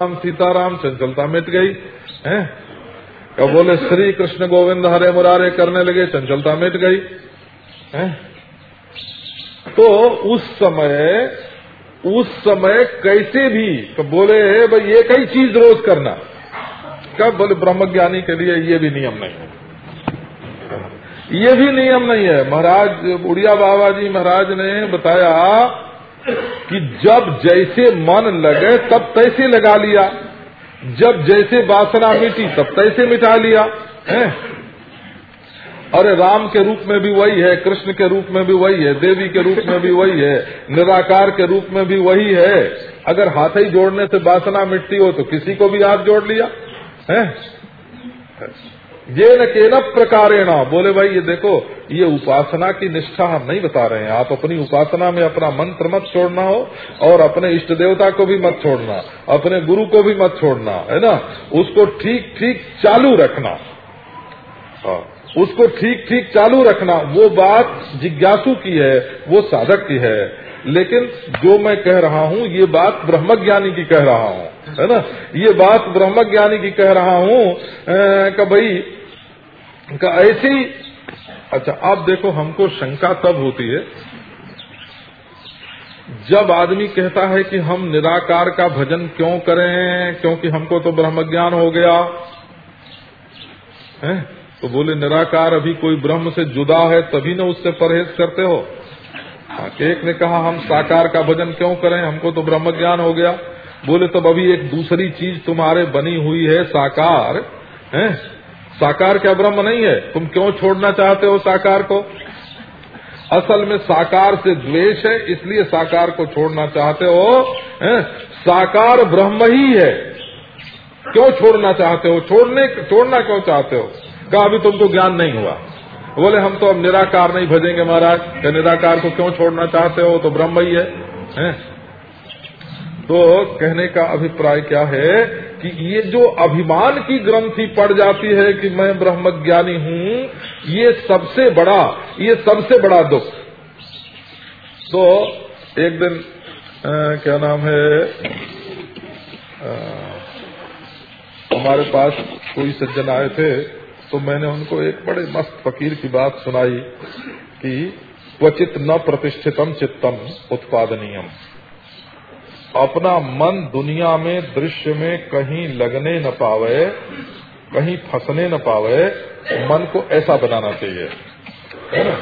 राम सीताराम चंचलता मिट गई, है? कब बोले, श्री कृष्ण गोविंद हरे मुरारे करने लगे, चंचलता मिट गई, है? तो उस समय उस समय कैसे भी तो बोले भाई एक ही चीज़ रोज करना। कब बोले, ब्रह्मज्ञानी के लिए ये भी नियम नहीं है। ये भी नियम नहीं है। महाराज उड़िया बाबा जी महाराज ने बताया कि जब जैसे मन लगे, तब तैसे लगा लिया। जब जैसे वासना मिटी, तब तैसे मिटा लिया। है? अरे राम के रूप में भी वही है, कृष्ण के रूप में भी वही है, देवी के रूप में भी वही है, निराकार के रूप में भी वही है। अगर हाथ ही जोड़ने से वासना मिटती हो तो किसी को भी हाथ जोड़ लिया। है? ये न के न प्रकारेण। बोले भाई, ये देखो, ये उपासना की निष्ठा हम नहीं बता रहे हैं। आप अपनी उपासना में अपना मंत्र मत छोड़ना हो, और अपने इष्ट देवता को भी मत छोड़ना, अपने गुरु को भी मत छोड़ना, है ना? उसको ठीक ठीक चालू रखना। हाँ उसको ठीक ठीक चालू रखना, वो बात जिज्ञासु की है, वो साधक की है। लेकिन जो मैं कह रहा हूँ, ये बात ब्रह्मज्ञानी की कह रहा हूँ, है ना? ये बात ब्रह्मज्ञानी की कह रहा हूँ भाई का ऐसी अच्छा आप देखो हमको शंका तब होती है जब आदमी कहता है कि हम निराकार का भजन क्यों करें क्योंकि हमको तो ब्रह्म ज्ञान हो गया। है? तो बोले निराकार अभी कोई ब्रह्म से जुदा है तभी न उससे परहेज करते हाँ, एक ने कहा हम साकार का भजन क्यों करें हमको तो ब्रह्म ज्ञान हो गया। बोले तब अभी एक दूसरी चीज़ तुम्हारे बनी हुई है साकार। है? साकार क्या ब्रह्म नहीं है? तुम क्यों छोड़ना चाहते हो साकार को? असल में साकार से द्वेष है इसलिए साकार को छोड़ना चाहते हो है? साकार ब्रह्म ही है। क्यों छोड़ना चाहते हो? छोड़ने छोड़ना क्यों चाहते हो? कहा अभी तुमको ज्ञान नहीं हुआ। बोले हम तो अब निराकार नहीं भजेंगे महाराज। क्या निराकार को क्यों छोड़ना चाहते हो? तो ब्रह्म ही है, है? तो कहने का अभिप्राय क्या है? कि ये जो अभिमान की ग्रंथि पड़ जाती है कि मैं ब्रह्मज्ञानी हूँ ये सबसे बड़ा ये सबसे बड़ा दुख। तो एक दिन आ, क्या नाम है हमारे पास कोई सज्जन आए थे तो मैंने उनको एक बड़े मस्त फकीर की बात सुनाई कि क्वचित न प्रतिष्ठितम चित्तम उत्पादनीयम। अपना मन दुनिया में, दृश्य में कहीं लगने न पावे, कहीं फंसने न पावे, मन को ऐसा बनाना चाहिए। है ना?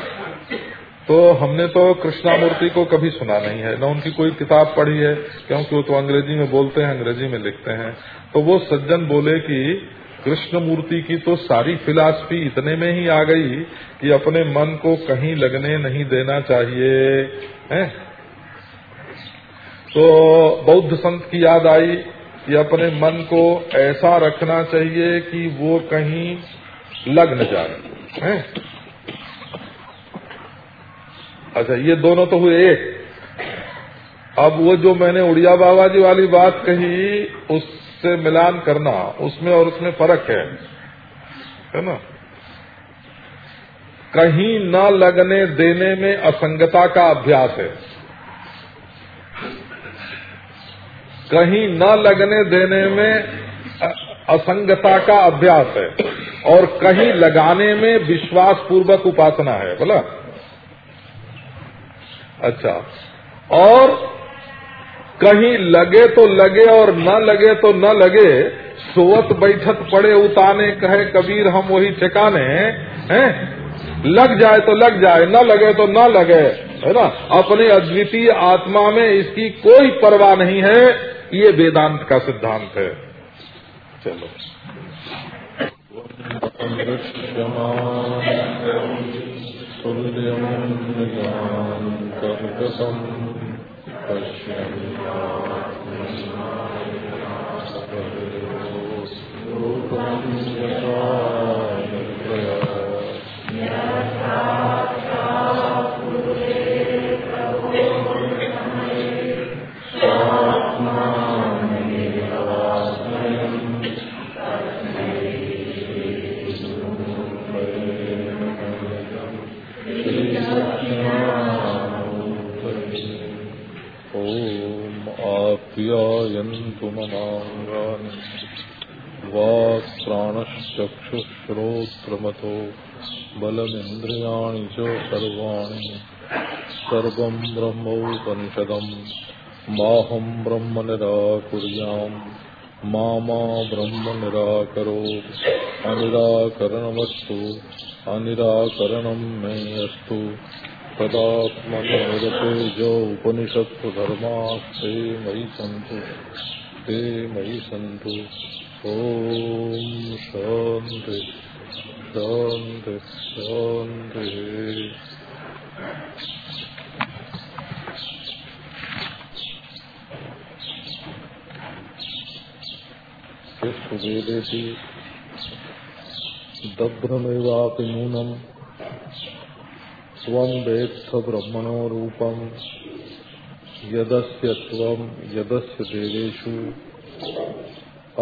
तो हमने तो कृष्णामूर्ति को कभी सुना नहीं है, न उनकी कोई किताब पढ़ी है, क्योंकि वो तो अंग्रेज़ी में बोलते हैं, अंग्रेज़ी में लिखते हैं। तो वो सज्जन बोले कि कृष्ण मूर्ति की तो सारी फिलासफी इतने में ही आ गई कि अपने मन को कहीं लगने नहीं देना चाहिए। है? तो बौद्ध संत की याद आई कि अपने मन को ऐसा रखना चाहिए कि वो कहीं लग न जाए। हैं? अच्छा ये दोनों तो हुए एक। अब वो जो मैंने उड़िया बाबा जी वाली बात कही, उससे मिलान करना, उसमें और उसमें फ़र्क है। है ना? कहीं न लगने देने में असंगता का अभ्यास है। कहीं न लगने देने में असंगता का अभ्यास है और कहीं लगाने में विश्वास पूर्वक उपासना है, बोला? अच्छा। और कहीं लगे तो लगे और न लगे तो न लगे, सोवत बैठत पड़े उताने कहे कबीर हम वही ठिकाने हैं? लग जाए तो लग जाए, न लगे तो न लगे, है ना? अपने अद्वितीय आत्मा में इसकी कोई परवाह नहीं है। ये वेदांत का सिद्धांत है। चलो। सूर्य कर्कसं पश्यन्या सर्वं ब्रह्मोपनिषदम् माहं ब्रह्म निराकुर्याम्। मा ब्रह्म निराकरो अनिराकरणमस्तु। अनिराकरणं मे अस्तु तदात्मनिरतेजो उपनिषत्सु धर्मास्ते मयि सन्तु। ॐ शान्ति। शान्तिः सुवेदेति दभ्रमेवापि नूनम् स्वं वेत्थ ब्रह्मणो रूपम यदस्य त्वं यदस्य देवेषु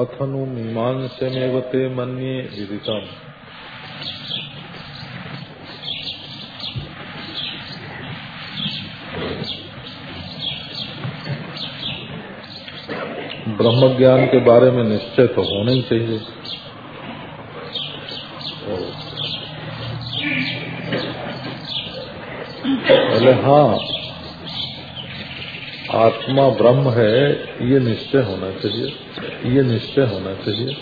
अथनु मीमांसमेव ते मन्ये विदितम्। ब्रह्म ज्ञान के बारे में निश्चय तो होना ही चाहिए। बोले हाँ आत्मा ब्रह्म है, ये निश्चय होना चाहिए, ये निश्चय होना चाहिए।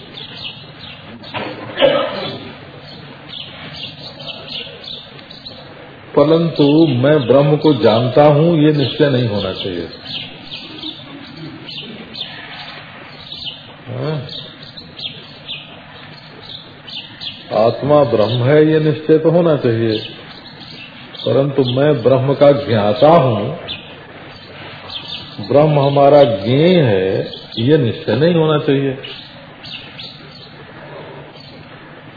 परंतु मैं ब्रह्म को जानता हूँ, ये निश्चय नहीं होना चाहिए। आत्मा ब्रह्म है, ये निश्चय तो होना चाहिए। परंतु मैं ब्रह्म का ज्ञाता हूँ। ब्रह्म हमारा ज्ञेय है, ये निश्चय नहीं होना चाहिए।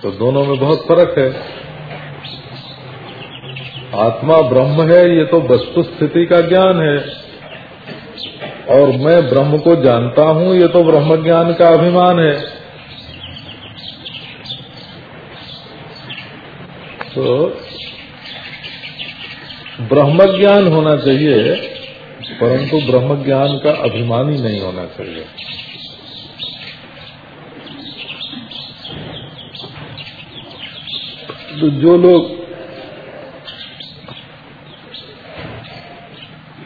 तो दोनों में बहुत फ़र्क है। आत्मा ब्रह्म है, ये तो वस्तु स्थिति का ज्ञान है। और मैं ब्रह्म को जानता हूँ, ये तो ब्रह्म ज्ञान का अभिमान है। तो ब्रह्म ज्ञान होना चाहिए, परंतु ब्रह्म ज्ञान का अभिमान ही नहीं होना चाहिए। तो जो लोग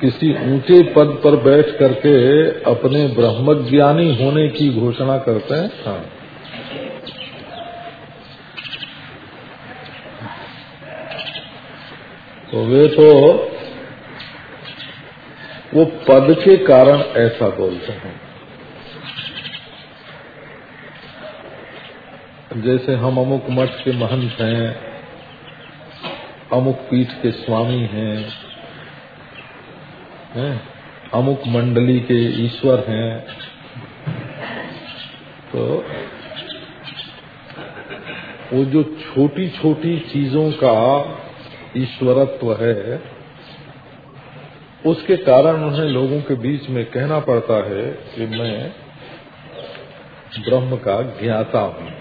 किसी ऊँचे पद पर बैठ करके अपने ब्रह्मज्ञानी होने की घोषणा करते हैं। हाँ। तो वे तो वो पद के कारण ऐसा बोलते हैं। जैसे हम अमुक मठ के महंत हैं, अमुक पीठ के स्वामी हैं है? अमुक मंडली के ईश्वर हैं तो वो जो छोटी छोटी चीज़ों का ईश्वरत्व है, उसके कारण उन्हें लोगों के बीच में कहना पड़ता है कि मैं ब्रह्म का ज्ञाता हूँ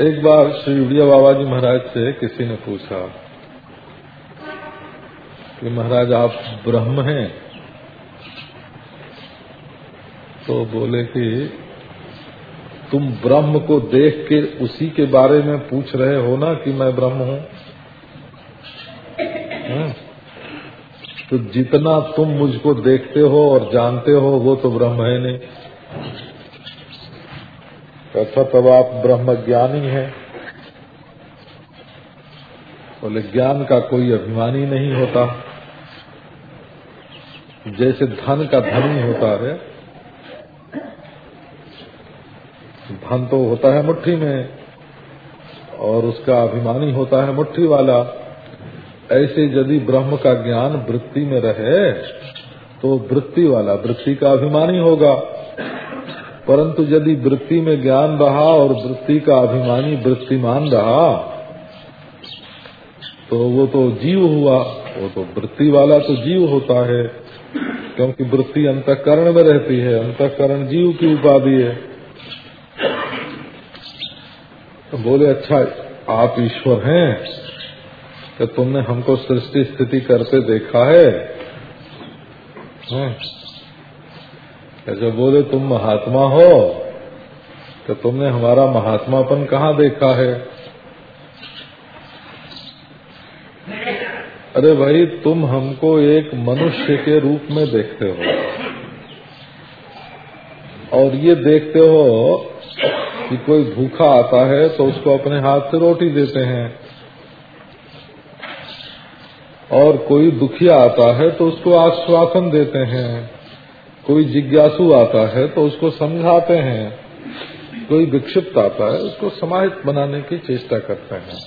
एक बार श्री उड़िया बाबा जी महाराज से किसी ने पूछा कि महाराज, आप ब्रह्म हैं? तो बोले कि तुम ब्रह्म को देख के उसी के बारे में पूछ रहे हो ना कि मैं ब्रह्म हूँ? हाँ? तो जितना तुम मुझको देखते हो और जानते हो, वो तो ब्रह्म है नहीं। अच्छा तब आप ब्रह्म ज्ञानी हैं। बोले, ज्ञान का कोई अभिमानी नहीं होता। जैसे धन का धनी होता है। धन तो होता है मुट्ठी में, और उसका अभिमानी होता है मुट्ठी वाला। ऐसे यदि ब्रह्म का ज्ञान वृत्ति में रहे तो वृत्ति वाला, वृत्ति का अभिमानी होगा। परंतु यदि वृत्ति में ज्ञान रहा और वृत्ति का अभिमानी वृत्तिमान रहा तो वो तो जीव हुआ, वो तो वृत्ति वाला तो जीव होता है, क्योंकि वृत्ति अंतकरण में रहती है, अंतकरण जीव की उपाधि है। तो बोले अच्छा आप ईश्वर हैं कि तुमने हमको सृष्टि स्थिति करते देखा है। ऐसे बोले, तुम महात्मा हो तो तुमने हमारा महात्मापन कहाँ देखा है? अरे भाई, तुम हमको एक मनुष्य के रूप में देखते हो। और ये देखते हो कि कोई भूखा आता है तो उसको अपने हाथ से रोटी देते हैं। और कोई दुखिया आता है तो उसको आश्वासन देते हैं। कोई जिज्ञासु आता है तो उसको समझाते हैं, कोई विक्षिप्त आता है, उसको समाहित बनाने की चेष्टा करते हैं।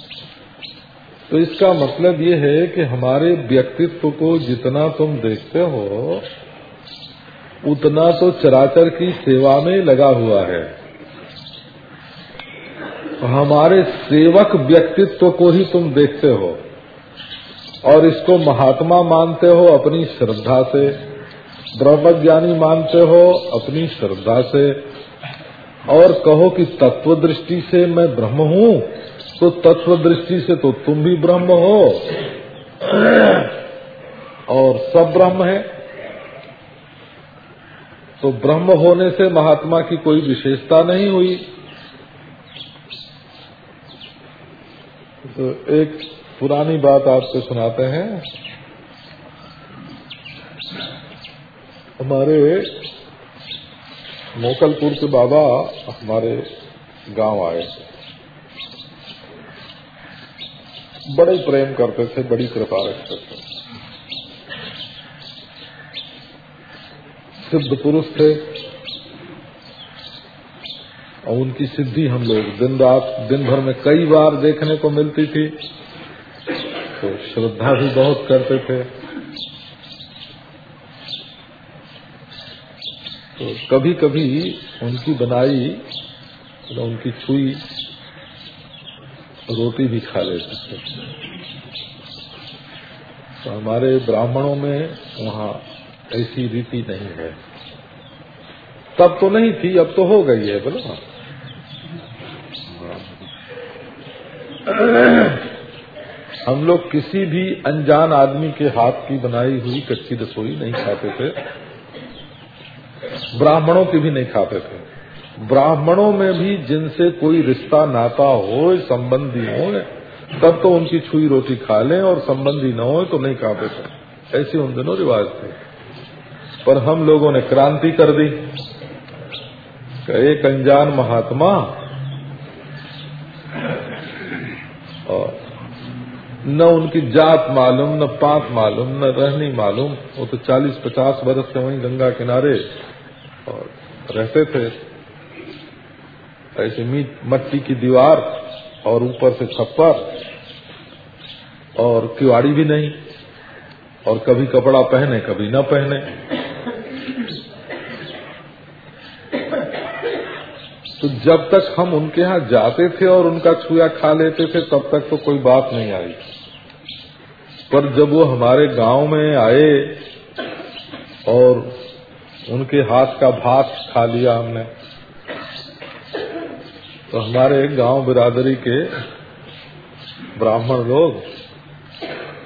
तो इसका मतलब ये है कि हमारे व्यक्तित्व को जितना तुम देखते हो, उतना तो चराचर की सेवा में लगा हुआ है। हमारे सेवक व्यक्तित्व को ही तुम देखते हो और इसको महात्मा मानते हो अपनी श्रद्धा से। ब्रह्मज्ञानी मानते हो अपनी श्रद्धा से। और कहो कि तत्व दृष्टि से मैं ब्रह्म हूँ तो तत्व दृष्टि से तो तुम भी ब्रह्म हो। और सब ब्रह्म है। तो ब्रह्म होने से महात्मा की कोई विशेषता नहीं हुई। तो एक पुरानी बात आपको सुनाते हैं। हमारे मोकलपुर के बाबा हमारे गाँव आए थे। बड़े प्रेम करते थे, बड़ी कृपा रखते थे। सिद्ध पुरुष थे और उनकी सिद्धि हम लोग दिन रात, दिन भर में कई बार देखने को मिलती थी। तो श्रद्धा भी बहुत करते थे। तो कभी कभी उनकी बनाई तो उनकी छुई रोटी भी खा लेते थे। तो हमारे ब्राह्मणों में वहाँ ऐसी रीति नहीं है। तब तो नहीं थी, अब तो हो गई है, बोलो हम लोग किसी भी अनजान आदमी के हाथ की बनाई हुई कच्ची रसोई नहीं खाते थे। ब्राह्मणों की भी नहीं खाते थे। ब्राह्मणों में भी जिनसे कोई रिश्ता नाता हो, संबंधी हो, तब तो उनकी छुई रोटी खा लें और संबंधी न हो तो नहीं खाते थे। ऐसे उन दिनों रिवाज थे। पर हम लोगों ने क्रांति कर दी। एक अनजान महात्मा और न उनकी जात मालूम, न पात मालूम, न रहनी मालूम। वो तो चालीस पचास बरस से वहीं गंगा किनारे और रहते थे। ऐसे मीट मट्टी की दीवार और ऊपर से छप्पर और किवाड़ी भी नहीं और कभी कपड़ा पहने, कभी न पहने। तो जब तक हम उनके यहाँ जाते थे और उनका छुया खा लेते थे, तब तक तो कोई बात नहीं आई। पर जब वो हमारे गाँव में आए और उनके हाथ का भात खा लिया हमने। तो हमारे गाँव बिरादरी के ब्राह्मण लोग,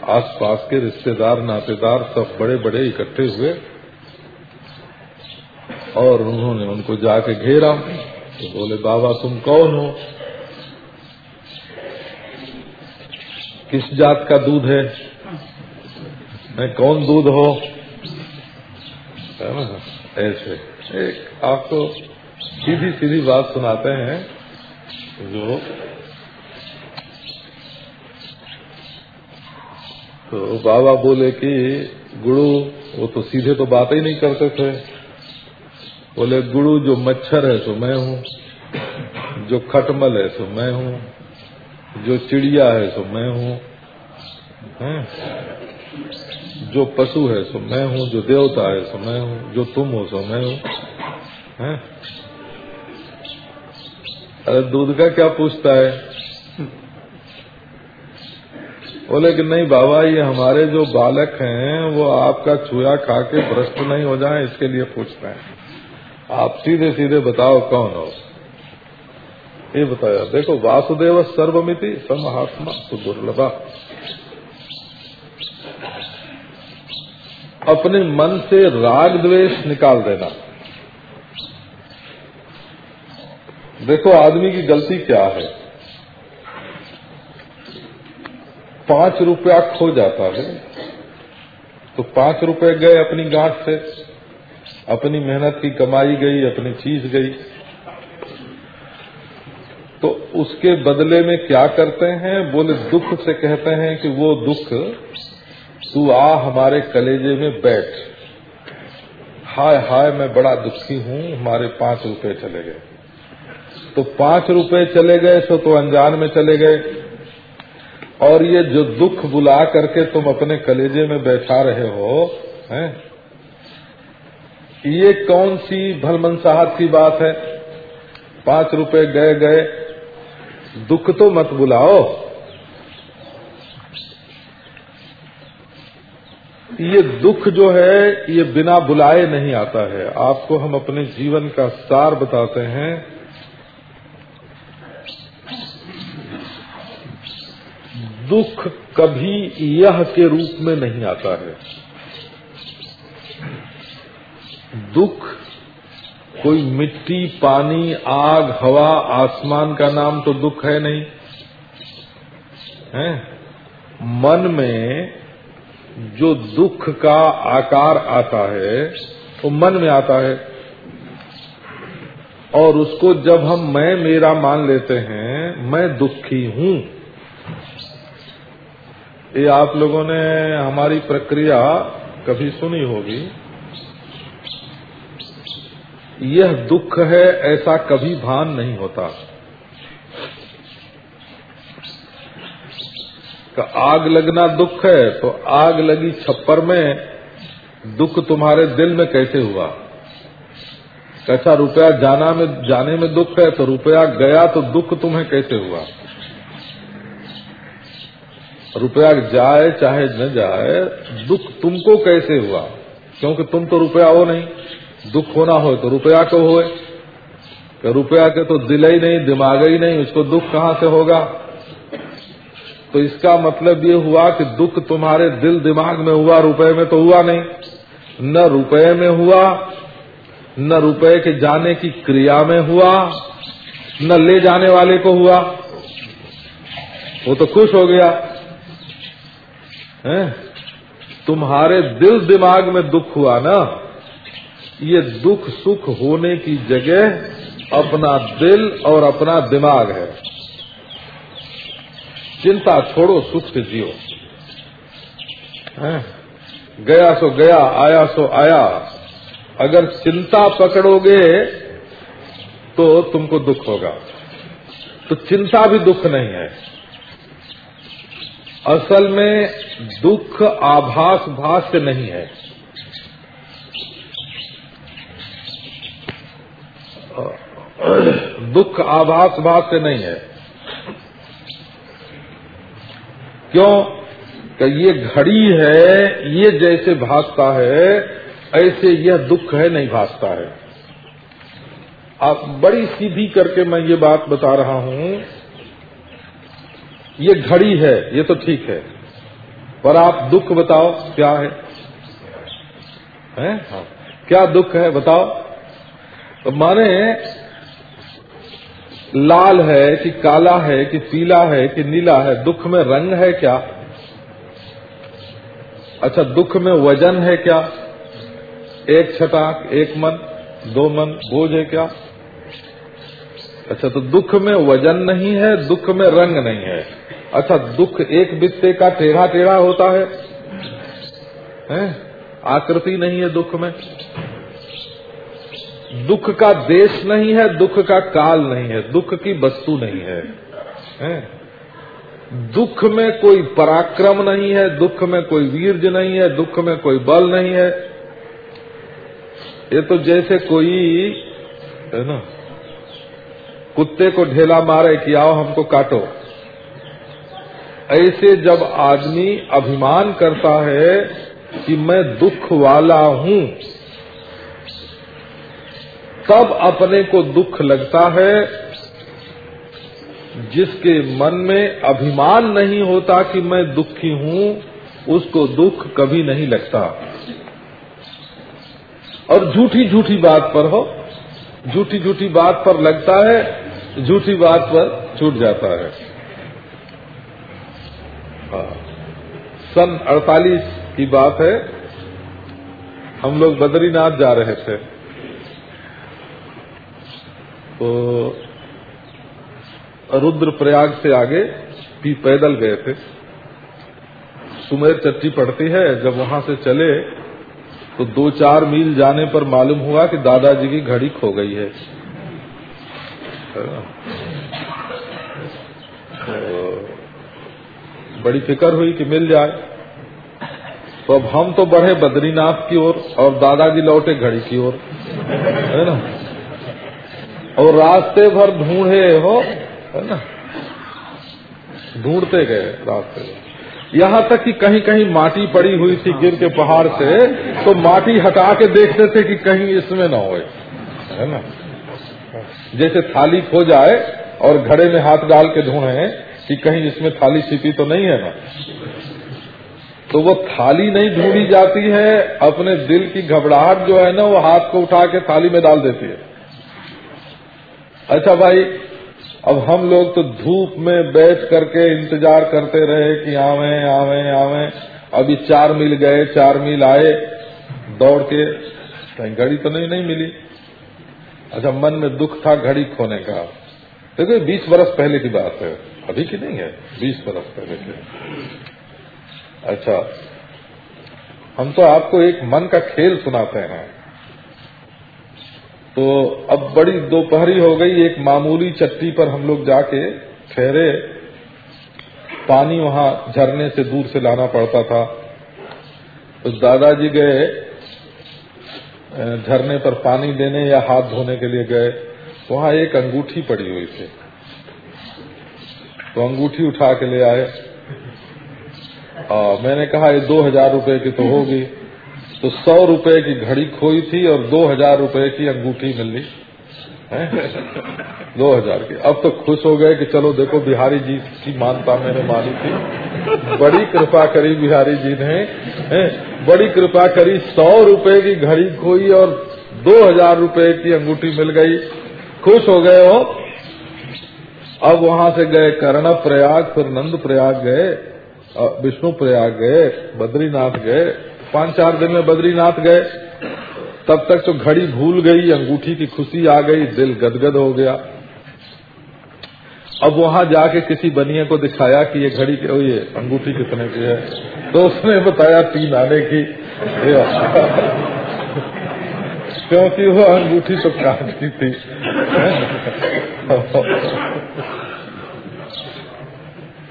आसपास के रिश्तेदार, नातेदार सब बड़े बड़े इकट्ठे हुए और उन्होंने उनको जाके घेरा। तो बोले, बाबा, तुम कौन हो? किस जात का दूध है? मैं कौन दूध हो? ऐसे एक आपको सीधी सीधी बात सुनाते हैं। जो तो बाबा बोले कि गुरु वो तो सीधे तो बात ही नहीं करते थे। बोले गुरु जो मच्छर है सो मैं हूँ। जो खटमल है सो मैं हूँ। जो चिड़िया है सो मैं हूँ? जो पशु है, सो मैं हूँ, जो देवता है, सो मैं हूँ, जो तुम हो, सो मैं हूँ। अरे, दूध का क्या पूछता है? बोले कि नहीं बाबा, ये हमारे जो बालक हैं, वो आपका छुआ खा के भ्रष्ट नहीं हो जाए, इसके लिए पूछते हैं। आप सीधे सीधे बताओ कौन हो? ये बताया, देखो, वासुदेव सर्वमिति समहात्मा तो दुर्लभा अपने मन से राग द्वेष निकाल देना। देखो, आदमी की गलती क्या है? पाँच रुपया खो जाता है तो पाँच रुपए गए अपनी गांठ से। अपनी मेहनत की कमाई गई, अपनी चीज़ गई। तो उसके बदले में क्या करते हैं? बोले, दुख से कहते हैं कि वो दुख तू आ हमारे कलेजे में बैठ। हाय हाय, मैं बड़ा दुखी हूँ, हमारे पाँच रुपए चले गए। तो पाँच रुपए चले गए, सो तो अनजान में चले गए। और ये जो दुख बुला करके तुम अपने कलेजे में बैठा रहे हो, हैं? ये कौन सी भलमनसाहत की बात है? पाँच रुपए गए गए। दुख तो मत बुलाओ। ये दुख जो है, ये बिना बुलाए नहीं आता है। आपको हम अपने जीवन का सार बताते हैं। दुख कभी यह के रूप में नहीं आता है। दुख कोई मिट्टी, पानी, आग, हवा, आसमान का नाम तो दुख है नहीं। है? मन में जो दुख का आकार आता है, वो तो मन में आता है। और उसको जब हम मैं मेरा मान लेते हैं, मैं दुखी हूँ। ये आप लोगों ने हमारी प्रक्रिया कभी सुनी होगी। यह दुख है ऐसा कभी भान नहीं होता। का आग लगना दुख है तो आग लगी छप्पर में दुख तुम्हारे दिल में कैसे हुआ? कैसा रुपया जाना में, जाने में दुख है तो रुपया गया तो दुख तुम्हें कैसे हुआ? रुपया जाए, चाहे न जाए, दुख तुमको कैसे हुआ? क्योंकि तुम तो रुपया हो नहीं। दुख होना हो तो रुपया को होए। रुपया के तो दिल ही नहीं, दिमाग ही नहीं, उसको दुख कहाँ से होगा? तो इसका मतलब ये हुआ कि दुख तुम्हारे दिल दिमाग में हुआ, रुपए में तो हुआ नहीं। न रुपए में हुआ, न रुपए के जाने की क्रिया में हुआ, न ले जाने वाले को हुआ। वो तो खुश हो गया। है? तुम्हारे दिल दिमाग में दुख हुआ ना? ये दुख सुख होने की जगह अपना दिल और अपना दिमाग है। चिंता छोड़ो सुख से जियो गया सो गया आया सो आया। अगर चिंता पकड़ोगे तो तुमको दुख होगा। तो चिंता भी दुख नहीं है। असल में दुख आभास भास से नहीं है। दुख आभास भास से नहीं है। क्यों? कि ये घड़ी है, ये जैसे भासता है, ऐसे यह दुख है, नहीं भासता है। आप बड़ी सीधी करके मैं ये बात बता रहा हूँ, ये घड़ी है, ये तो ठीक है। पर आप दुख बताओ, क्या है? हैं? हाँ। क्या दुख है, बताओ। तो माने लाल है कि काला है कि पीला है कि नीला है? दुख में रंग है क्या? अच्छा दुख में वज़न है क्या? एक छटाक एक मन दो मन बोझ है क्या? अच्छा तो दुख में वज़न नहीं है दुख में रंग नहीं है। अच्छा दुख एक बित्ते का टेढ़ा टेढ़ा होता है, है? आकृति नहीं है दुख में। दुख का देश नहीं है, दुख का काल नहीं है, दुख की वस्तु नहीं है? दुख में कोई पराक्रम नहीं है, दुख में कोई वीर्य नहीं है, दुख में कोई बल नहीं है। ये तो जैसे कोई, है ना, कुत्ते को ढेला मारे कि आओ हमको काटो। ऐसे जब आदमी अभिमान करता है कि मैं दुख वाला हूँ तब अपने को दुख लगता है, जिसके मन में अभिमान नहीं होता कि मैं दुखी हूँ, उसको दुख कभी नहीं लगता। और झूठी झूठी बात पर हो झूठी झूठी बात पर लगता है, झूठी बात पर छूट जाता है। हाँ। सन 48 की बात है, हम लोग बद्रीनाथ जा रहे थे। तो रुद्र प्रयाग से आगे भी पैदल गए थे। सुमेर चट्टी पड़ती है जब वहाँ से चले तो दो चार मील जाने पर मालूम हुआ कि दादाजी की घड़ी खो गई है। तो बड़ी फ़िक्र हुई कि मिल जाए। तो अब हम तो बढ़े बद्रीनाथ की ओर और, और दादाजी लौटे घड़ी की ओर। है ना? और रास्ते भर ढूंढे हो, है ना? ढूंढते गए रास्ते भर। यहाँ तक कि कहीं कहीं माटी पड़ी हुई थी गिर के पहाड़ से तो माटी हटा के देखते थे कि कहीं इसमें ना हो है ना? जैसे थाली खो जाए और घड़े में हाथ डाल के ढूंढे कि कहीं इसमें थाली छिपी तो नहीं है ना? तो वो थाली नहीं ढूंढी जाती है, अपने दिल की घबराहट जो है ना, वो हाथ को उठा के थाली में डाल देती है। अच्छा भाई, अब हम लोग तो धूप में बैठ करके इंतज़ार करते रहे कि आवे आवे आवे। अभी चार मील गए, चार मील आए, दौड़ के। कहीं घड़ी तो नहीं नहीं मिली। अच्छा मन में दुख था घड़ी खोने का। देखो बीस बरस पहले की बात है। अभी की नहीं है, बीस बरस पहले की। अच्छा हम तो आपको एक मन का खेल सुनाते हैं। तो अब बड़ी दोपहरी हो गई, एक मामूली चट्टी पर हम लोग जाके ठहरे। पानी वहाँ झरने से दूर से लाना पड़ता था। तो दादाजी गए झरने पर पानी देने या हाथ धोने के लिए गए। वहाँ एक अंगूठी पड़ी हुई थी। तो अंगूठी उठा के ले आए। मैंने कहा, ये दो हज़ार रुपये की तो होगी। तो सौ रुपए की घड़ी खोई थी और दो हज़ार रुपये की अंगूठी मिली दो हज़ार की। अब तो खुश हो गए कि चलो देखो, बिहारी जी की मानता मैंने मानी थी। बड़ी कृपा करी बिहारी जी ने? बड़ी कृपा करी, सौ रुपए की घड़ी खोई और दो हज़ार रुपये की अंगूठी मिल गई। खुश हो गए हो? अब वहाँ से गए कर्ण प्रयाग, फिर नंद प्रयाग गए विष्णु प्रयाग गए, बद्रीनाथ गए। पाँच चार दिन में बद्रीनाथ गए। तब तक तो घड़ी भूल गई, अंगूठी की खुशी आ गई, दिल गदगद हो गया। अब वहाँ जाके किसी बनिए को दिखाया कि ये घड़ी के ये अंगूठी कितने की है। तो उसने बताया तीन आने की। क्योंकि वो अंगूठी तो कांच की थी।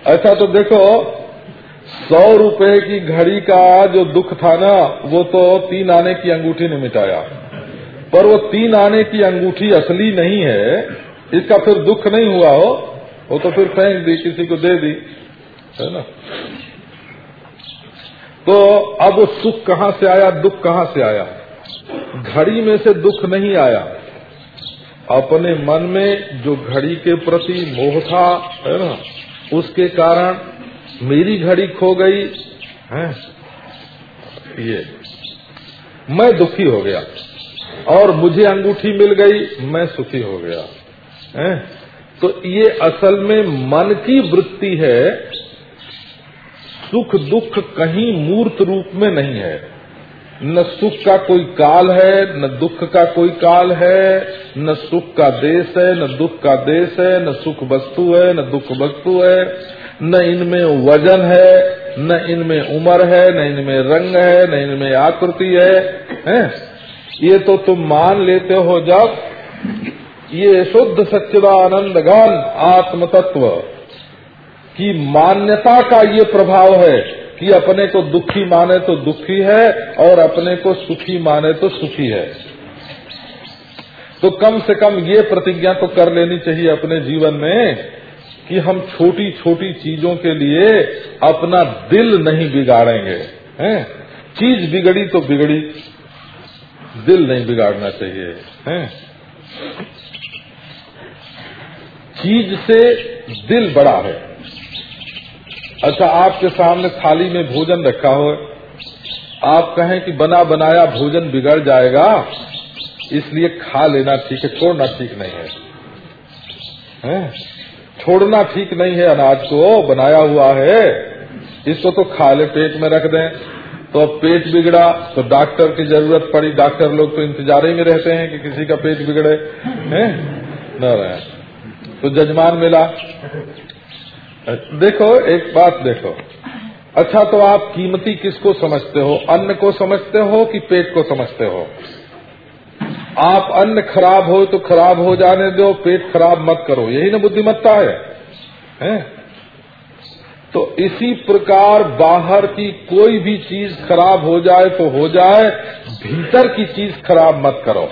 अच्छा तो देखो सौ रुपए की घड़ी का जो दुख था ना, वो तो तीन आने की अंगूठी ने मिटाया। पर वो तीन आने की अंगूठी असली नहीं है, इसका फिर दुख नहीं हुआ हो, वो तो फिर फेंक दी, किसी को दे दी, है ना? तो अब सुख कहाँ से आया, दुख कहाँ से आया? घड़ी में से दुख नहीं आया। अपने मन में जो घड़ी के प्रति मोह था, है ना, उसके कारण मेरी घड़ी खो गई, है? ये। मैं दुखी हो गया और मुझे अंगूठी मिल गई, मैं सुखी हो गया, है? तो ये असल में मन की वृत्ति है। सुख दुख कहीं मूर्त रूप में नहीं है। न सुख का कोई काल है, न दुख का कोई काल है, न सुख का देश है, न दुख का देश है, न सुख वस्तु है, न दुख वस्तु है। न इनमें वज़न है न इनमें उम्र है न इनमें रंग है न इनमें आकृति है, हैं? ये तो तुम मान लेते हो जब ये शुद्ध सच्चिदानंद घन आत्म तत्व की मान्यता का ये प्रभाव है कि अपने को दुखी माने तो दुखी है और अपने को सुखी माने तो सुखी है तो कम से कम ये प्रतिज्ञा तो कर लेनी चाहिए अपने जीवन में कि हम छोटी छोटी चीज़ों के लिए अपना दिल नहीं बिगाड़ेंगे हैं? चीज़ बिगड़ी तो बिगड़ी दिल नहीं बिगाड़ना चाहिए हैं? चीज़ से दिल बड़ा है। अच्छा आपके सामने थाली में भोजन रखा हो आप कहें कि बना बनाया भोजन बिगड़ जाएगा इसलिए खा लेना ठीक है छोड़ना ठीक नहीं है, है? छोड़ना ठीक नहीं है अनाज को, बनाया हुआ है, इसको तो खा ले पेट में रख दें। तो अब पेट बिगड़ा तो डॉक्टर की ज़रूरत पड़ी, डॉक्टर लोग तो इंतज़ार ही में रहते हैं कि किसी का पेट बिगड़े, हैं? न रहे। तो जजमान मिला। देखो, एक बात देखो। अच्छा तो आप कीमती किसको समझते हो? अन्न को समझते हो कि पेट को समझते हो? आप अन्न खराब हो तो खराब हो जाने दो पेट खराब मत करो। यही ना बुद्धिमत्ता है, है? तो इसी प्रकार बाहर की कोई भी चीज़ खराब हो जाए तो हो जाए भीतर की चीज़ खराब मत करो।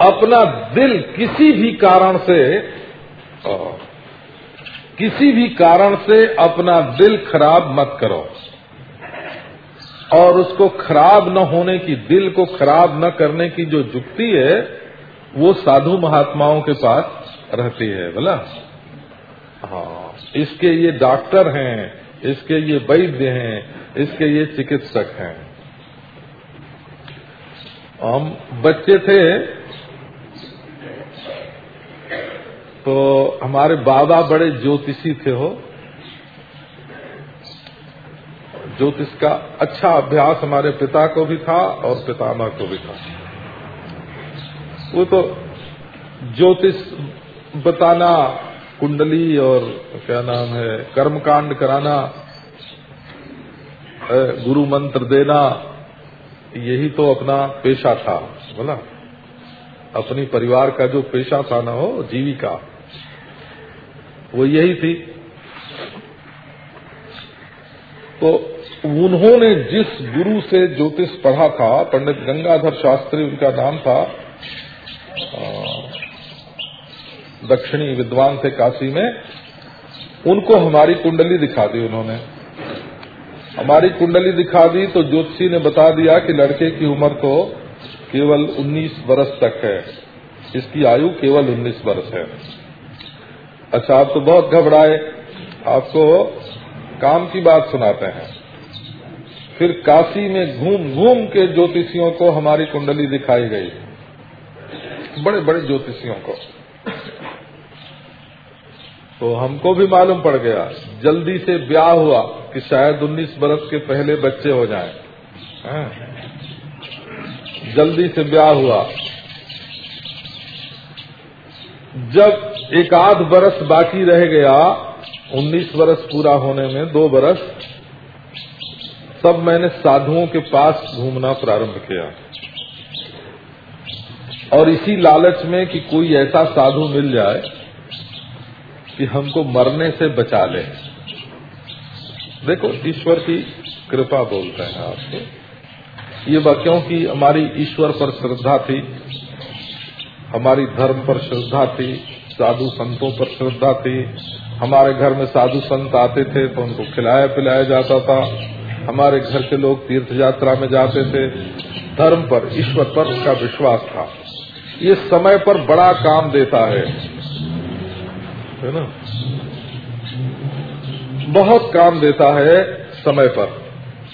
अपना दिल किसी भी कारण से किसी भी कारण से अपना दिल खराब मत करो। और उसको खराब न होने की, दिल को खराब न करने की जो जुक्ति है, वो साधु महात्माओं के पास रहती है, बोला? हाँ इसके ये डॉक्टर हैं, इसके ये वैद्य हैं, इसके ये चिकित्सक हैं। हम बच्चे थे तो हमारे बाबा बड़े ज्योतिषी थे हो ज्योतिष का अच्छा अभ्यास हमारे पिता को भी था और पितामह को भी था। वो तो ज्योतिष बताना, कुंडली और क्या नाम है, कर्मकांड कराना गुरु मंत्र देना, यही तो अपना पेशा था, बोला। अपनी परिवार का जो पेशा था ना हो जीविका, वो यही थी। तो उन्होंने जिस गुरु से ज्योतिष पढ़ा था, पंडित गंगाधर शास्त्री, उनका नाम था दक्षिणी विद्वान थे काशी में, उनको हमारी कुंडली दिखा दी उन्होंने। हमारी कुंडली दिखा दी तो ज्योतिषी ने बता दिया कि लड़के की उम्र तो केवल 19 वर्ष तक है। इसकी आयु केवल 19 वर्ष है। अच्छा आप तो बहुत घबराए। आपको काम की बात सुनाते हैं। फिर काशी में घूम घूम के ज्योतिषियों को हमारी कुंडली दिखाई गई बड़े बड़े ज्योतिषियों को तो हमको भी मालूम पड़ गया, जल्दी से ब्याह हुआ कि शायद 19 बरस के पहले बच्चे हो जाएँ। हाँ। जल्दी से ब्याह हुआ जब एक आध बरस बाकी रह गया 19 बरस पूरा होने में दो बरस तब मैंने साधुओं के पास घूमना प्रारंभ किया। और इसी लालच में कि कोई ऐसा साधु मिल जाए कि हमको मरने से बचा ले। देखो, ईश्वर की कृपा बोलते हैं आपको। ये वाक्यों की हमारी ईश्वर पर श्रद्धा थी, हमारी धर्म पर श्रद्धा थी, साधु संतों पर श्रद्धा थी। हमारे घर में साधु संत आते थे तो उनको खिलाया पिलाया जाता था। हमारे घर के लोग तीर्थ यात्रा में जाते थे। धर्म पर, ईश्वर पर उनका विश्वास था। ये समय पर बड़ा काम देता है। है ना? बहुत काम देता है समय पर।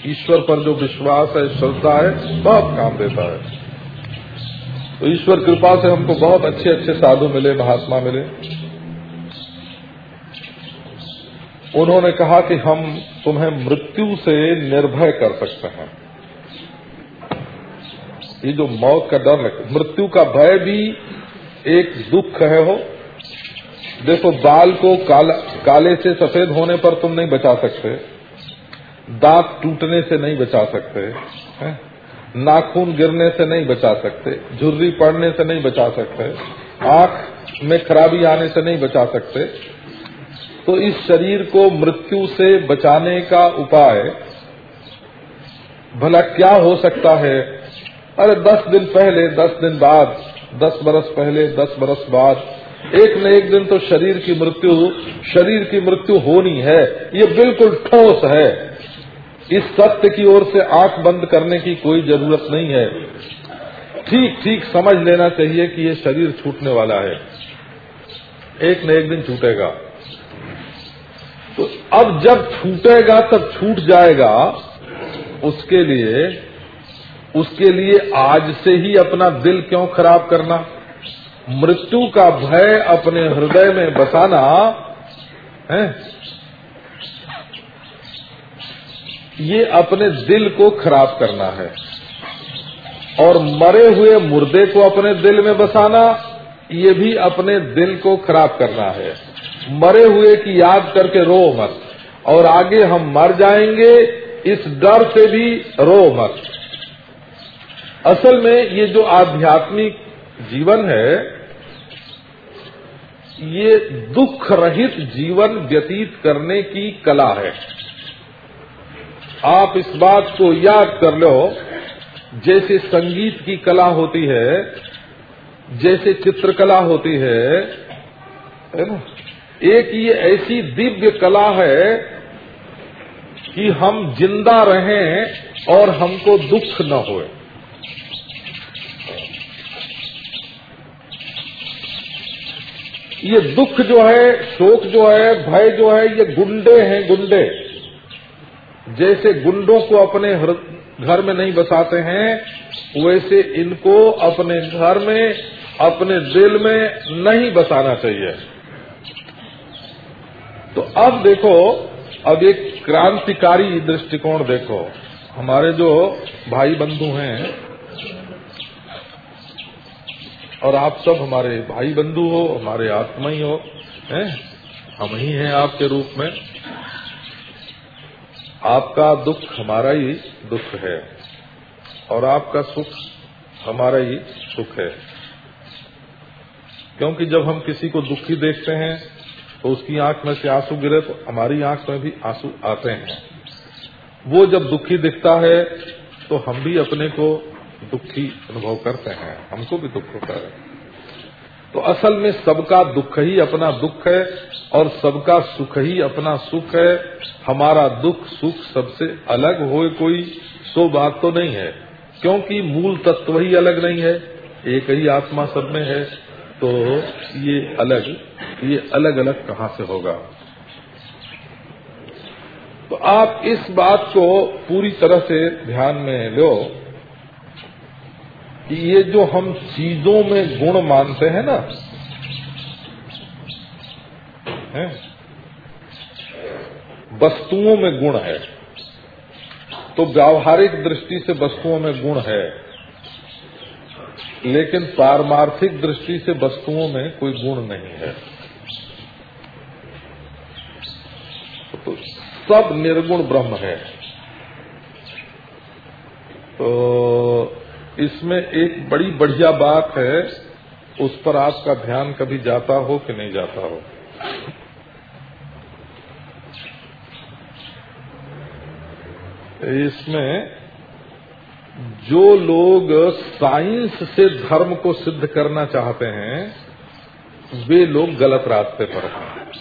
ईश्वर पर जो विश्वास है, श्रद्धा है, बहुत काम देता है। तो ईश्वर कृपा से हमको बहुत अच्छे अच्छे साधु मिले, महात्मा मिले। उन्होंने कहा कि हम तुम्हें मृत्यु से निर्भय कर सकते हैं। ये जो मौत का डर है मृत्यु का भय भी एक दुख है हो देखो बाल को काला, काले से सफ़ेद होने पर तुम नहीं बचा सकते। दांत टूटने से नहीं बचा सकते? नाखून गिरने से नहीं बचा सकते झुर्री पड़ने से नहीं बचा सकते आँख में खराबी आने से नहीं बचा सकते। तो इस शरीर को मृत्यु से बचाने का उपाय, भला क्या हो सकता है? अरे दस दिन पहले, दस दिन बाद, दस बरस पहले, दस बरस बाद, एक न एक दिन तो शरीर की मृत्यु, शरीर की मृत्यु होनी है। ये बिल्कुल ठोस है। इस सत्य की ओर से आँख बंद करने की कोई ज़रूरत नहीं है। ठीक ठीक समझ लेना चाहिए कि ये शरीर छूटने वाला है। एक न एक दिन छूटेगा। तो अब जब छूटेगा, तब छूट जाएगा, उसके लिए उसके लिए आज से ही अपना दिल क्यों खराब करना? मृत्यु का भय अपने हृदय में बसाना, है? ये अपने दिल को खराब करना है। और मरे हुए मुर्दे को अपने दिल में बसाना, ये भी अपने दिल को खराब करना है। मरे हुए की याद करके रो मत। और आगे हम मर जाएँगे, इस डर से भी रो मत। असल में ये जो आध्यात्मिक जीवन है, ये दुख रहित जीवन व्यतीत करने की कला है। आप इस बात को याद कर लो, जैसे संगीत की कला होती है, जैसे चित्रकला होती है है ना? एक ये ऐसी दिव्य कला है कि हम ज़िंदा रहें और हमको दुख न होए। ये दुख जो है, शोक जो है, भय जो है, ये गुंडे हैं गुंडे। जैसे गुंडों को अपने घर में नहीं बसाते हैं, वैसे इनको अपने घर में, अपने दिल में नहीं बसाना चाहिए। तो अब देखो, अब एक क्रांतिकारी दृष्टिकोण देखो। हमारे जो भाई बंधु हैं, और आप सब हमारे भाई बंधु हो, हमारे आत्मा ही हो, हैं? हम ही हैं आपके रूप में। आपका दुख हमारा ही दुख है, और आपका सुख हमारा ही सुख है। क्योंकि जब हम किसी को दुखी देखते हैं तो उसकी आँख में से आँसू गिरे तो हमारी आँख में भी आँसू आते हैं। वो जब दुखी दिखता है तो हम भी अपने को दुखी अनुभव करते हैं। हमको भी दुख होता है। तो असल में सबका दुख ही अपना दुख है, और सबका सुख ही अपना सुख है। हमारा दुख सुख सबसे अलग हो कोई सो बात तो नहीं है। क्योंकि मूल तत्व ही अलग नहीं है, एक ही आत्मा सब में है। तो ये अलग ये अलग अलग कहाँ से होगा? तो आप इस बात को पूरी तरह से ध्यान में लो कि ये जो हम चीज़ों में गुण मानते हैं ना, है? वस्तुओं में गुण है। तो व्यावहारिक दृष्टि से वस्तुओं में गुण है। लेकिन पारमार्थिक दृष्टि से वस्तुओं में कोई गुण नहीं है। तो सब निर्गुण ब्रह्म है। तो इसमें एक बड़ी बढ़िया बात है, उस पर आपका ध्यान कभी जाता हो कि नहीं जाता हो। इसमें जो लोग साइंस से धर्म को सिद्ध करना चाहते हैं, वे लोग गलत रास्ते पर हैं।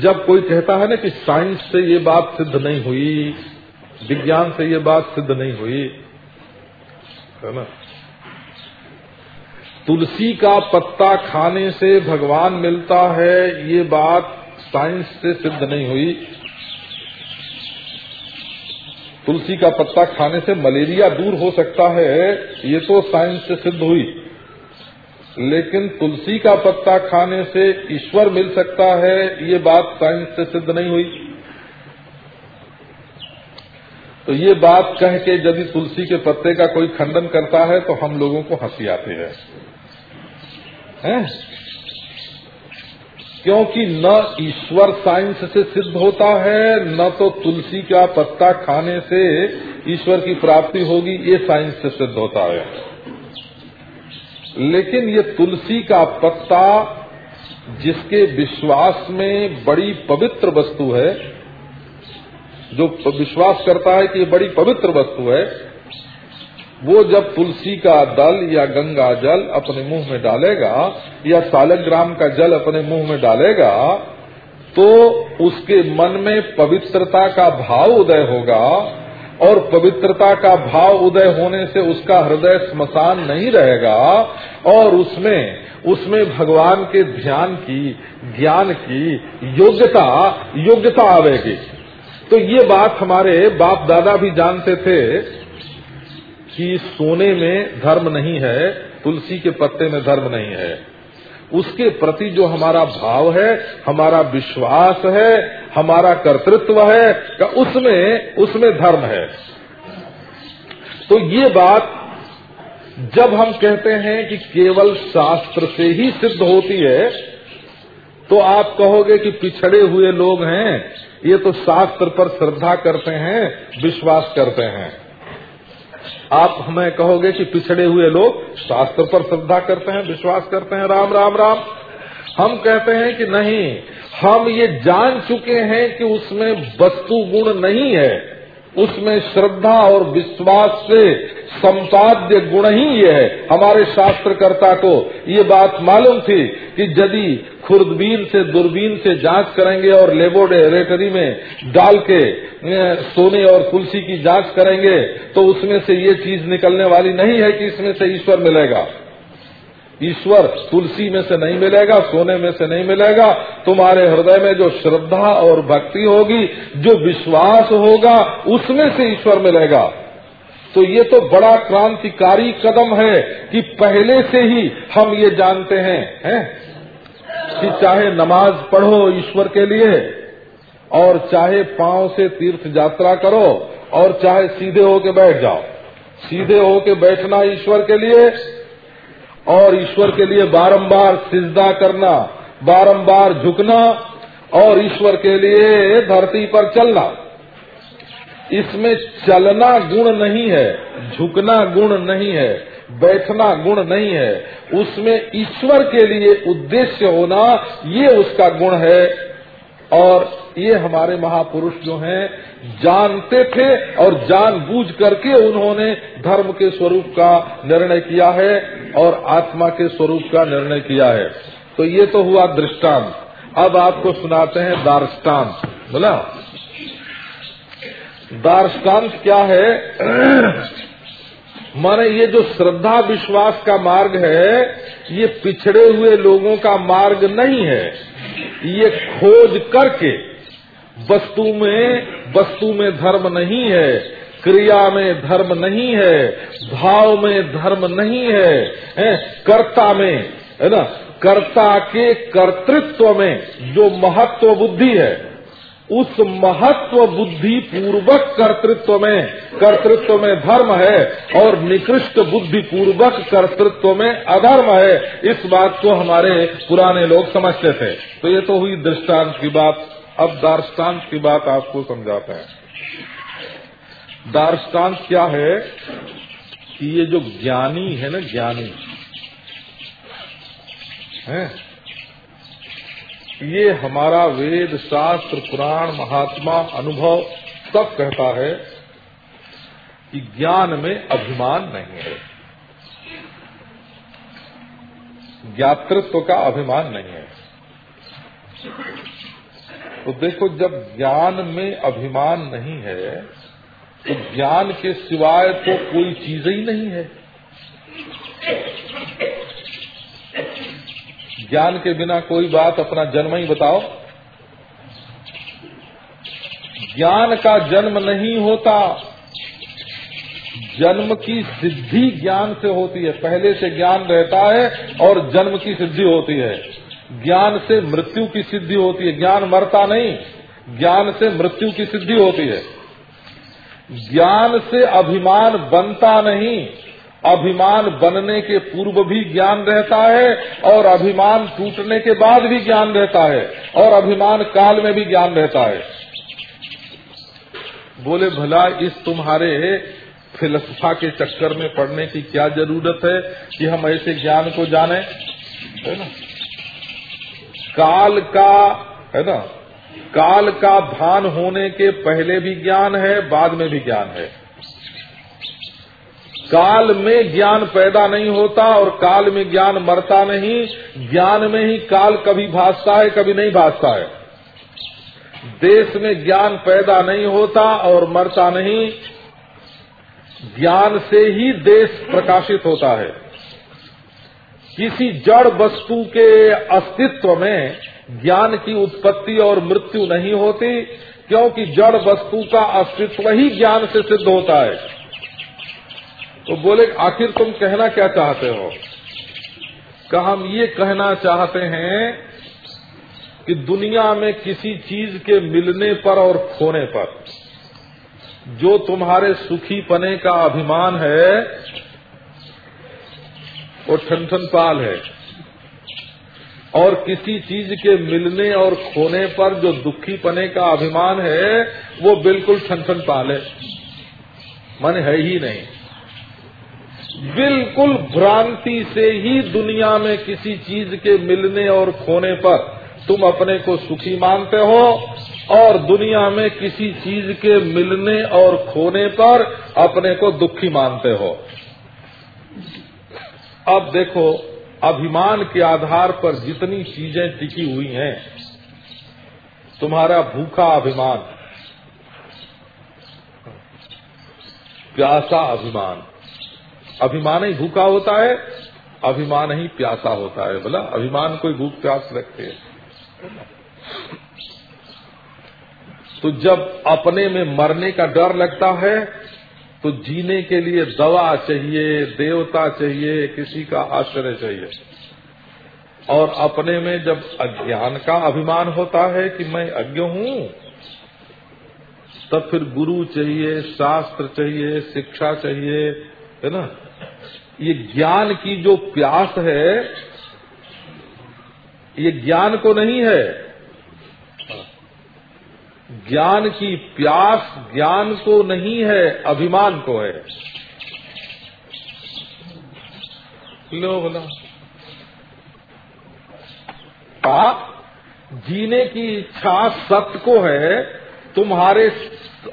जब कोई कहता है ना कि साइंस से ये बात सिद्ध नहीं हुई, विज्ञान से ये बात सिद्ध नहीं हुई, है ना? तुलसी का पत्ता खाने से भगवान मिलता है, ये बात साइंस से सिद्ध नहीं हुई। तुलसी का पत्ता खाने से मलेरिया दूर हो सकता है ये तो साइंस से सिद्ध हुई। लेकिन तुलसी का पत्ता खाने से ईश्वर मिल सकता है ये बात साइंस से सिद्ध नहीं हुई। तो ये बात कह के यदि तुलसी के पत्ते का कोई खंडन करता है तो हम लोगों को हँसी आती है, है? क्योंकि न ईश्वर साइंस से सिद्ध होता है, न तो तुलसी का पत्ता खाने से ईश्वर की प्राप्ति होगी, ये साइंस से सिद्ध होता है। लेकिन ये तुलसी का पत्ता, जिसके विश्वास में बड़ी पवित्र वस्तु है, जो विश्वास करता है कि ये बड़ी पवित्र वस्तु है वो जब तुलसी का दल या गंगा जल अपने मुँह में डालेगा या सालग्राम का जल अपने मुँह में डालेगा तो उसके मन में पवित्रता का भाव उदय होगा और पवित्रता का भाव उदय होने से उसका हृदय स्मशान नहीं रहेगा और उसमें उसमें भगवान के ध्यान की, ज्ञान की योग्यता योग्यता आवेगी। तो ये बात हमारे बाप दादा भी जानते थे कि सोने में धर्म नहीं है, तुलसी के पत्ते में धर्म नहीं है। उसके प्रति जो हमारा भाव है, हमारा विश्वास है, हमारा कर्तृत्व है उसमें उसमें धर्म है। तो ये बात जब हम कहते हैं कि केवल शास्त्र से ही सिद्ध होती है तो आप कहोगे कि पिछड़े हुए लोग हैं, ये तो शास्त्र पर श्रद्धा करते हैं, विश्वास करते हैं। आप हमें कहोगे कि पिछड़े हुए लोग शास्त्र पर श्रद्धा करते हैं, विश्वास करते हैं, राम राम राम। हम कहते हैं कि नहीं, हम ये जान चुके हैं कि उसमें वस्तु गुण नहीं है। उसमें श्रद्धा और विश्वास से संपाद्य गुण ही ये है। हमारे शास्त्रकर्ता को ये बात मालूम थी कि यदि खुर्दबीन से दूरबीन से जाँच करेंगे और लेबोरेटरी में डाल के सोने और तुलसी की जाँच करेंगे तो उसमें से ये चीज़ निकलने वाली नहीं है कि इसमें से ईश्वर मिलेगा। ईश्वर तुलसी में से नहीं मिलेगा, सोने में से नहीं मिलेगा। तुम्हारे हृदय में जो श्रद्धा और भक्ति होगी, जो विश्वास होगा, उसमें से ईश्वर मिलेगा। तो ये तो बड़ा क्रांतिकारी कदम है कि पहले से ही हम ये जानते हैं हैं? कि चाहे नमाज़ पढ़ो ईश्वर के लिए, और चाहे पाँव से तीर्थ यात्रा करो, और चाहे सीधे होके बैठ जाओ। सीधे होके बैठना ईश्वर के लिए और ईश्वर के लिए बारंबार सिजदा करना, बारंबार झुकना और ईश्वर के लिए धरती पर चलना। इसमें चलना गुण नहीं है, झुकना गुण नहीं है, बैठना गुण नहीं है। उसमें ईश्वर के लिए उद्देश्य होना, ये उसका गुण है। और ये हमारे महापुरुष जो हैं, जानते थे और जानबूझ करके उन्होंने धर्म के स्वरूप का निर्णय किया है और आत्मा के स्वरूप का निर्णय किया है। तो ये तो हुआ दृष्टांत। अब आपको सुनाते हैं दार्ष्टान्त बोला। दार्ष्टान्त क्या है? माने ये जो श्रद्धा विश्वास का मार्ग है ये पिछड़े हुए लोगों का मार्ग नहीं है। ये खोज करके वस्तु में वस्तु में धर्म नहीं है क्रिया में धर्म नहीं है भाव में धर्म नहीं है, है कर्ता में है ना? कर्ता के कर्तृत्व में जो महत्व बुद्धि है उस महत्व बुद्धि पूर्वक कर्तृत्व में कर्तृत्व में धर्म है और निकृष्ट बुद्धि पूर्वक कर्तृत्व में अधर्म है, इस बात को हमारे पुराने लोग समझते थे। तो ये तो हुई दृष्टांत की बात। अब दार्ष्टान्त की बात आपको समझाते हैं। दार्ष्टान्त क्या है कि ये जो ज्ञानी है ना, ज्ञानी, है? ये हमारा वेद शास्त्र पुराण महात्मा अनुभव सब कहता है कि ज्ञान में अभिमान नहीं है। ज्ञातृत्व का अभिमान नहीं है। तो देखो, जब ज्ञान में अभिमान नहीं है तो ज्ञान के सिवाय तो कोई चीज़ ही नहीं है। ज्ञान के बिना कोई बात अपना जन्म ही बताओ। ज्ञान का जन्म नहीं होता। जन्म की सिद्धि ज्ञान से होती है। पहले से ज्ञान रहता है और जन्म की सिद्धि होती है। ज्ञान से मृत्यु की सिद्धि होती है। ज्ञान मरता नहीं, ज्ञान से मृत्यु की सिद्धि होती है। ज्ञान से अभिमान बनता नहीं। अभिमान बनने के पूर्व भी ज्ञान रहता है और अभिमान टूटने के बाद भी ज्ञान रहता है और अभिमान काल में भी ज्ञान रहता है। बोले, भला इस तुम्हारे फिलसफा के चक्कर में पड़ने की क्या ज़रूरत है कि हम ऐसे ज्ञान को जाने? है ना? काल का, है ना? काल का भान होने के पहले भी ज्ञान है, बाद में भी ज्ञान है। काल में ज्ञान पैदा नहीं होता और काल में ज्ञान मरता नहीं। ज्ञान में ही काल कभी भासता है, कभी नहीं भासता है। देश में ज्ञान पैदा नहीं होता और मरता नहीं। ज्ञान से ही देश प्रकाशित होता है। किसी जड़ वस्तु के अस्तित्व में ज्ञान की उत्पत्ति और मृत्यु नहीं होती, क्योंकि जड़ वस्तु का अस्तित्व ही ज्ञान से सिद्ध होता है। तो बोले, आखिर तुम कहना क्या चाहते हो? का हम ये कहना चाहते हैं कि दुनिया में किसी चीज़ के मिलने पर और खोने पर, जो तुम्हारे सुखी पने का अभिमान है, वो ठन पाल है। और किसी चीज़ के मिलने और खोने पर जो दुखी पने का अभिमान है, वो बिल्कुल ठन पाल है। मन है ही नहीं। बिल्कुल भ्रांति से ही दुनिया में किसी चीज़ के मिलने और खोने पर तुम अपने को सुखी मानते हो और दुनिया में किसी चीज़ के मिलने और खोने पर अपने को दुखी मानते हो। अब देखो, अभिमान के आधार पर जितनी चीज़ें टिकी हुई हैं, तुम्हारा भूखा अभिमान, प्यासा अभिमान। अभिमान ही भूखा होता है, अभिमान ही प्यासा होता है। बोला, अभिमान कोई भूख प्यास रखते है। तो जब अपने में मरने का डर लगता है तो जीने के लिए दवा चाहिए, देवता चाहिए, किसी का आश्रय चाहिए। और अपने में जब अज्ञान का अभिमान होता है कि मैं अज्ञ हूँ, तब फिर गुरु चाहिए, शास्त्र चाहिए, शिक्षा चाहिए, है ना? ये ज्ञान की जो प्यास है, ये ज्ञान को नहीं है। ज्ञान की प्यास ज्ञान को नहीं है, अभिमान को है। लो बोला। जीने की इच्छा सत्य को है, तुम्हारे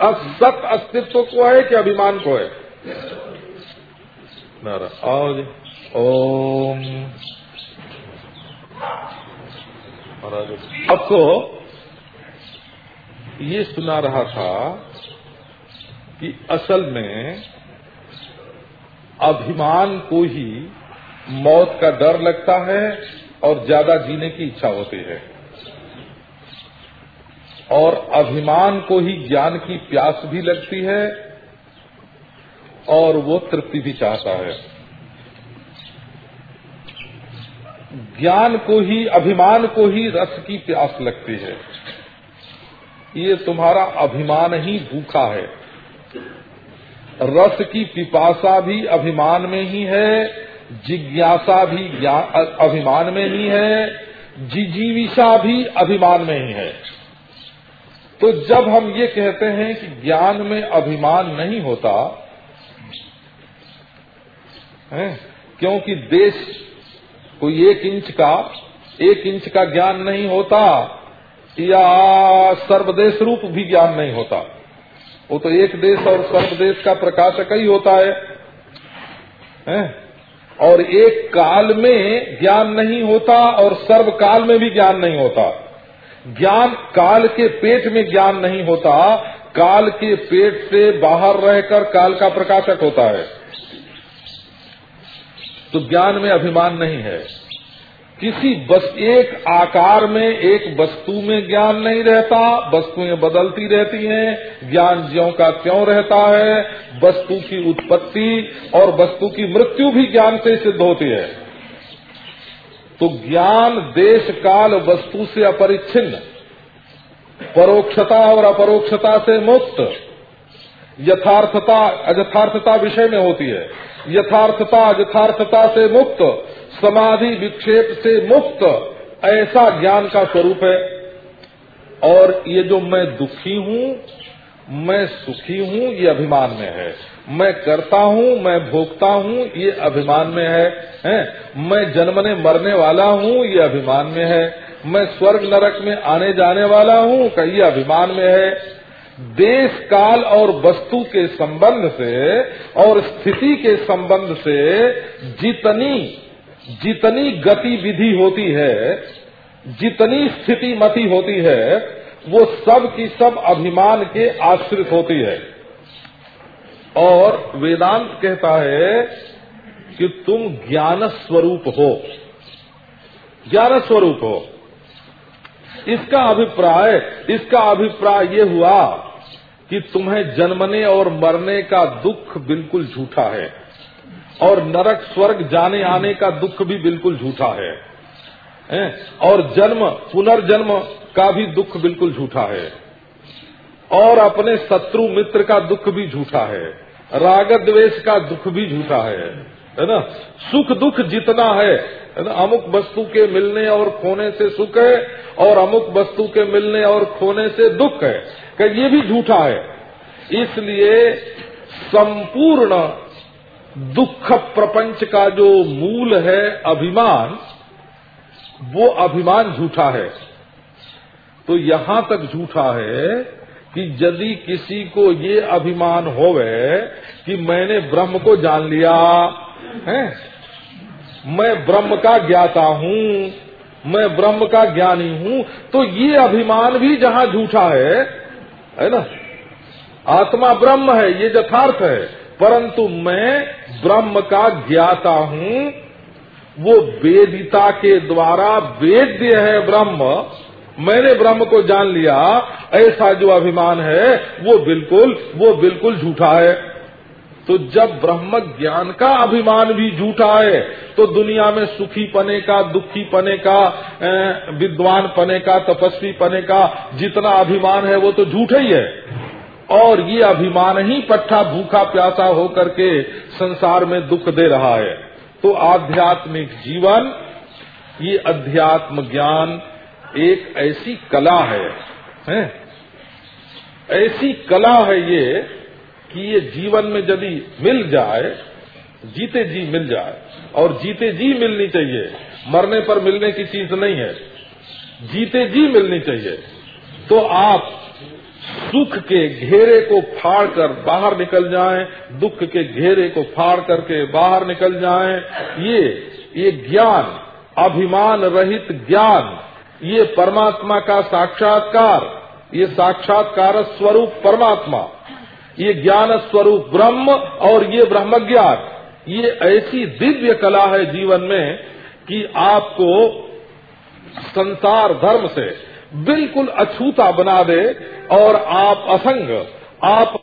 सत अस्तित्व को है कि अभिमान को है? और ओम तो ये सुना रहा था कि असल में अभिमान को ही मौत का डर लगता है और ज़्यादा जीने की इच्छा होती है। और अभिमान को ही ज्ञान की प्यास भी लगती है और वो तृप्ति भी चाहता है। ज्ञान को ही, अभिमान को ही रस की प्यास लगती है। ये तुम्हारा अभिमान ही भूखा है। रस की पिपासा भी अभिमान में ही है, जिज्ञासा भी अभिमान में ही है, जिजीविषा भी अभिमान में ही है। तो जब हम ये कहते हैं कि ज्ञान में अभिमान नहीं होता है? क्योंकि देश कोई एक इंच का एक इंच का ज्ञान नहीं होता या सर्वदेश रूप भी ज्ञान नहीं होता। वो तो एक देश और सर्वदेश का प्रकाशक ही होता है, है? और एक काल में ज्ञान नहीं होता और सर्व काल में भी ज्ञान नहीं होता। ज्ञान काल के पेट में ज्ञान नहीं होता। काल के पेट से बाहर रहकर काल का प्रकाशक होता है। तो ज्ञान में अभिमान नहीं है। किसी बस एक आकार में, एक वस्तु में ज्ञान नहीं रहता, वस्तुएँ बदलती रहती हैं, ज्ञान ज्यो का त्यों रहता है, वस्तु की उत्पत्ति और वस्तु की मृत्यु भी ज्ञान से सिद्ध होती है। तो ज्ञान देश काल वस्तु से अपरिच्छिन्न, परोक्षता और अपरोक्षता से मुक्त यथार्थता अयथार्थता विषय में होती है। यथार्थता यथार्थता से मुक्त समाधि विक्षेप से मुक्त ऐसा ज्ञान का स्वरूप है। और ये जो मैं दुखी हूँ मैं सुखी हूँ ये अभिमान में है। मैं करता हूँ मैं भोगता हूँ ये अभिमान में है, है? मैं जन्मने मरने वाला हूँ ये अभिमान में है। मैं स्वर्ग नरक में आने जाने वाला हूँ ये अभिमान में है। देश काल और वस्तु के संबंध से और स्थिति के संबंध से जितनी जितनी गतिविधि होती है, जितनी स्थिति मती होती है, वो सब की सब अभिमान के आश्रित होती है। और वेदांत कहता है कि तुम ज्ञान स्वरूप हो। ज्ञान स्वरूप हो। इसका अभिप्राय इसका अभिप्राय ये हुआ कि तुम्हें जन्मने और मरने का दुख बिल्कुल झूठा है और नरक स्वर्ग जाने आने का दुख भी बिल्कुल झूठा है, हैं? और जन्म, पुनर्जन्म का भी दुख बिल्कुल झूठा है और अपने शत्रु मित्र का दुख भी झूठा है राग द्वेष का दुख भी झूठा है है ना सुख दुख जितना है अमुक वस्तु के मिलने और खोने से सुख है, और अमुक वस्तु के मिलने और खोने से दुख है। कि ये भी झूठा है। इसलिए संपूर्ण दुख प्रपंच का जो मूल है अभिमान, वो अभिमान झूठा है। तो यहाँ तक झूठा है कि यदि किसी को ये अभिमान होवे कि मैंने ब्रह्म को जान लिया, है? मैं ब्रह्म का ज्ञाता हूँ, मैं ब्रह्म का ज्ञानी हूँ तो ये अभिमान भी जहाँ झूठा है है ना? आत्मा ब्रह्म है, ये यथार्थ है, परंतु मैं ब्रह्म का ज्ञाता हूँ, वो वेदिता के द्वारा वेद्य है ब्रह्म। मैंने ब्रह्म को जान लिया, ऐसा जो अभिमान है, वो बिल्कुल वो बिल्कुल झूठा है। तो जब ब्रह्म ज्ञान का अभिमान भी झूठा है तो दुनिया में सुखी पने का दुखी पने का विद्वान पने का तपस्वी पने का जितना अभिमान है वो तो झूठा ही है और ये अभिमान ही पट्टा भूखा प्यासा होकर के संसार में दुख दे रहा है तो आध्यात्मिक जीवन ये अध्यात्म ज्ञान एक ऐसी कला है, है? ऐसी कला है ये कि ये जीवन में यदि मिल जाए जीते जी मिल जाए और जीते जी मिलनी चाहिए मरने पर मिलने की चीज़ नहीं है जीते जी मिलनी चाहिए तो आप सुख के घेरे को फाड़ कर बाहर निकल जाएँ, दुख के घेरे को फाड़ करके बाहर निकल जाएँ, ये ये ज्ञान अभिमान रहित ज्ञान ये परमात्मा का साक्षात्कार ये साक्षात्कार स्वरूप परमात्मा ये ज्ञान स्वरूप ब्रह्म और ये ब्रह्म ज्ञान ये ऐसी दिव्य कला है जीवन में कि आपको संसार धर्म से बिल्कुल अछूता बना दे और आप असंग, आप